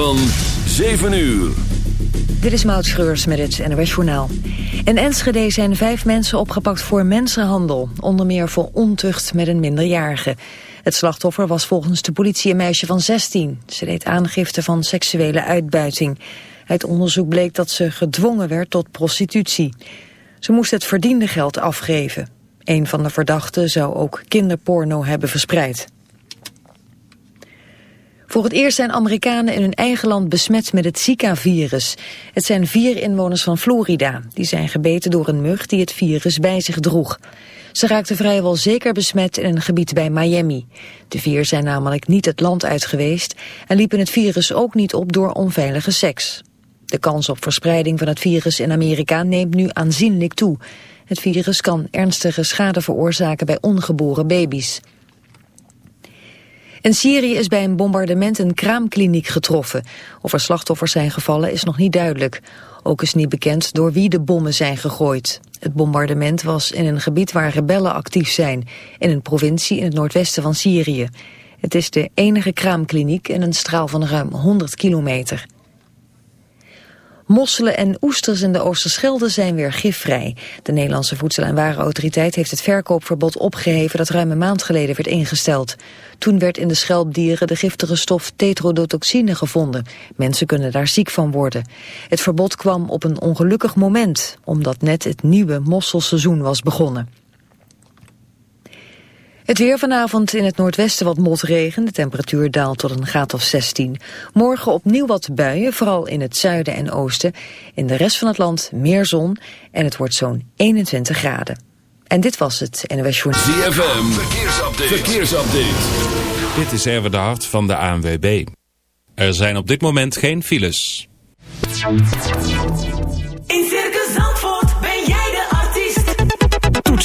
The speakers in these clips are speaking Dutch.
van 7 uur. Dit is Maud Schreurs met het NOS Journaal. In Enschede zijn vijf mensen opgepakt voor mensenhandel. Onder meer voor ontucht met een minderjarige. Het slachtoffer was volgens de politie een meisje van 16. Ze deed aangifte van seksuele uitbuiting. Uit onderzoek bleek dat ze gedwongen werd tot prostitutie. Ze moest het verdiende geld afgeven. Een van de verdachten zou ook kinderporno hebben verspreid. Voor het eerst zijn Amerikanen in hun eigen land besmet met het Zika-virus. Het zijn vier inwoners van Florida. Die zijn gebeten door een mug die het virus bij zich droeg. Ze raakten vrijwel zeker besmet in een gebied bij Miami. De vier zijn namelijk niet het land uit geweest... en liepen het virus ook niet op door onveilige seks. De kans op verspreiding van het virus in Amerika neemt nu aanzienlijk toe. Het virus kan ernstige schade veroorzaken bij ongeboren baby's. In Syrië is bij een bombardement een kraamkliniek getroffen. Of er slachtoffers zijn gevallen is nog niet duidelijk. Ook is niet bekend door wie de bommen zijn gegooid. Het bombardement was in een gebied waar rebellen actief zijn, in een provincie in het noordwesten van Syrië. Het is de enige kraamkliniek in een straal van ruim 100 kilometer. Mosselen en oesters in de Oosterschelde zijn weer gifvrij. De Nederlandse Voedsel- en Warenautoriteit heeft het verkoopverbod opgeheven dat ruim een maand geleden werd ingesteld. Toen werd in de schelpdieren de giftige stof tetrodotoxine gevonden. Mensen kunnen daar ziek van worden. Het verbod kwam op een ongelukkig moment, omdat net het nieuwe mosselseizoen was begonnen. Het weer vanavond in het noordwesten wat motregen. De temperatuur daalt tot een graad of 16. Morgen opnieuw wat buien, vooral in het zuiden en oosten. In de rest van het land meer zon en het wordt zo'n 21 graden. En dit was het NOS Journal. ZFM, verkeersupdate. verkeersupdate. Dit is Erwin de Hart van de ANWB. Er zijn op dit moment geen files.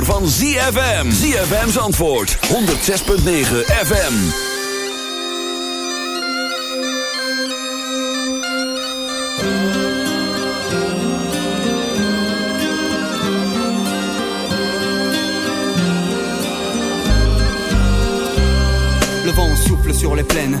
Zomer van ZFM. ZFM's antwoord, 106.9 FM. Le vent souffle sur les plaines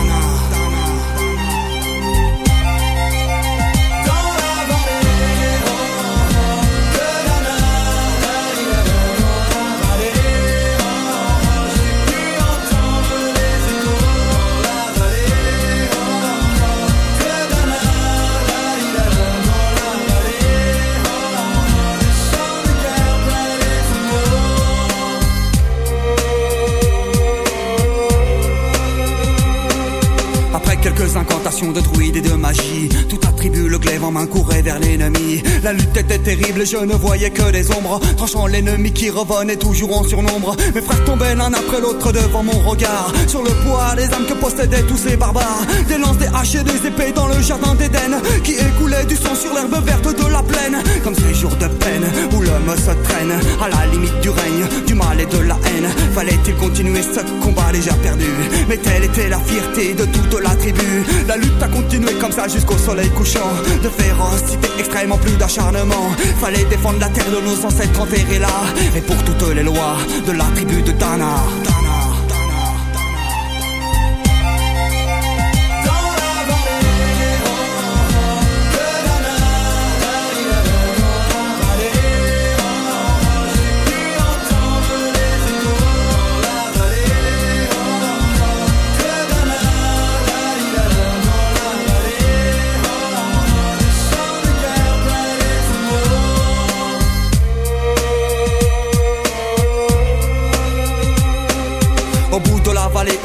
La lutte était terrible, je ne voyais que des ombres, tranchant l'ennemi qui revenait toujours en surnombre. Mes frères tombaient l'un après l'autre devant mon regard, sur le poids des âmes que possédaient tous ces barbares. Des lances, des haches et des épées dans le jardin d'Éden, qui écoulait du sang sur l'herbe verte de la plaine. Comme ces jours de peine, où l'homme se traîne, à la limite du règne, du mal et de la haine. Fallait-il continuer ce combat déjà perdu? Mais telle était la fierté de toute la tribu. La lutte a continué comme ça jusqu'au soleil couchant. De férocité extrêmement plus d'acharnement. Fallait défendre la terre de nos ancêtres enterrés là. Et pour toutes les lois de la tribu de Dana.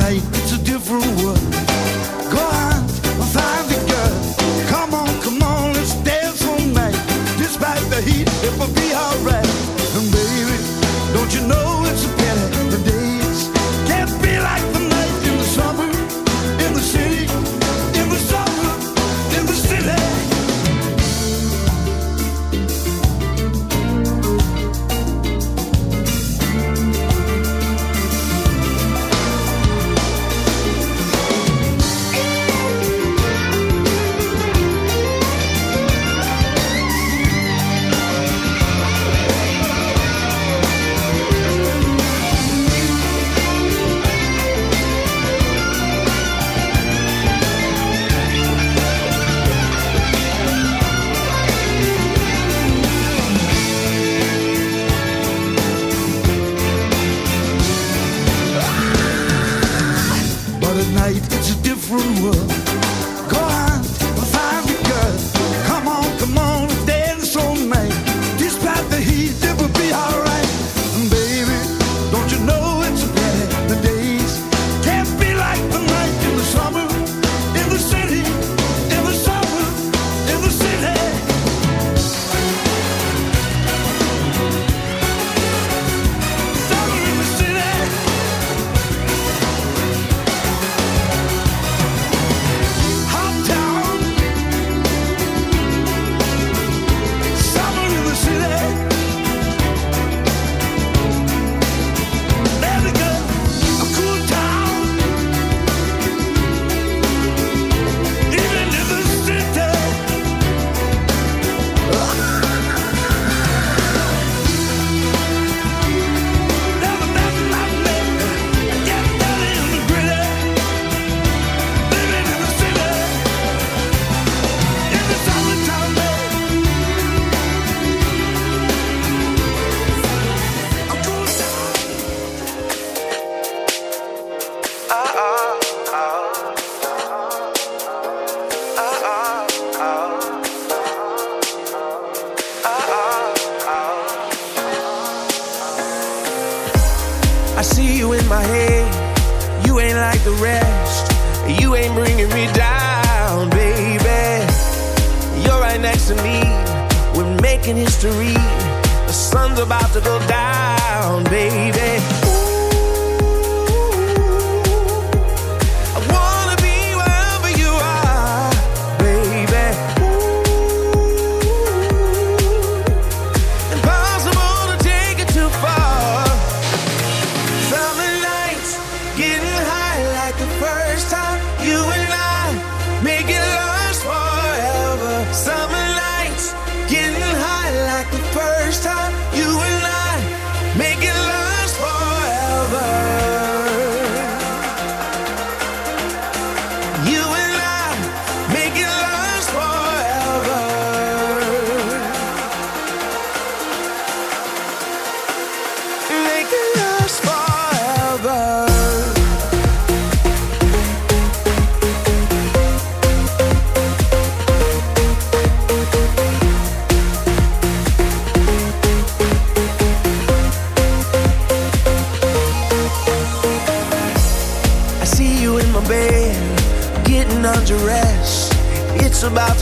it's a different world. Go on find the girl. Come on, come on, let's dance all night. The heat, it will be alright. And baby, don't you know?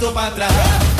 pasito para atrás.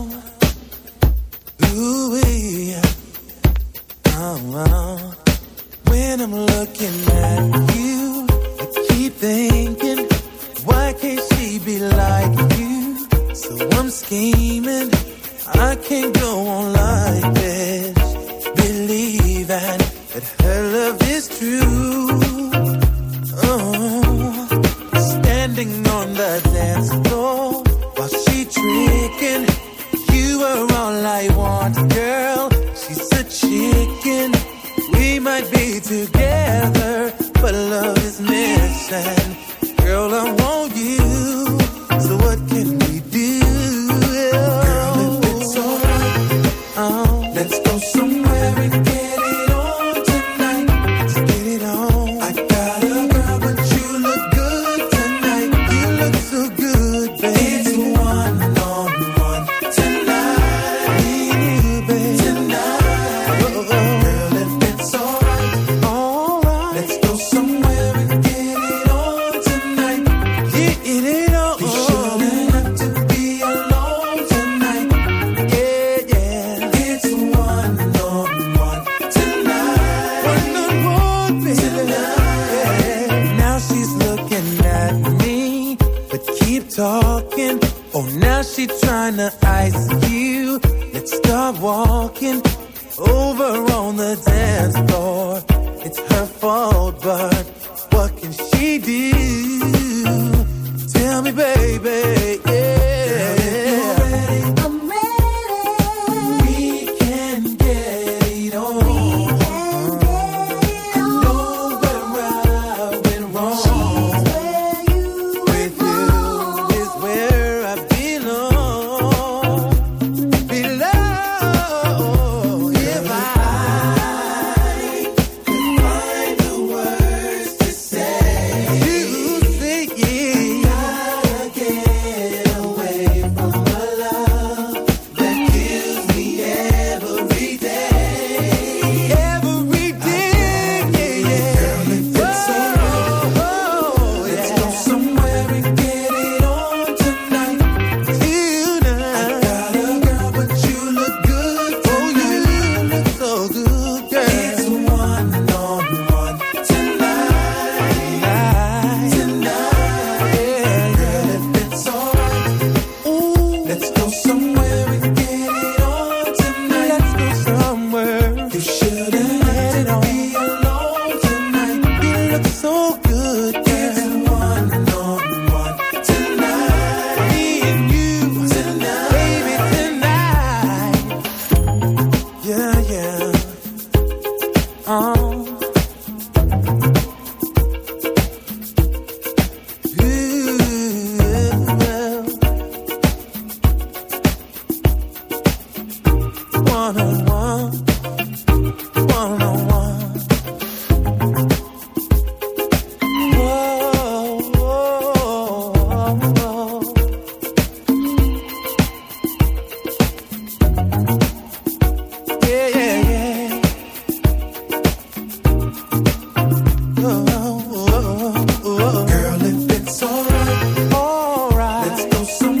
so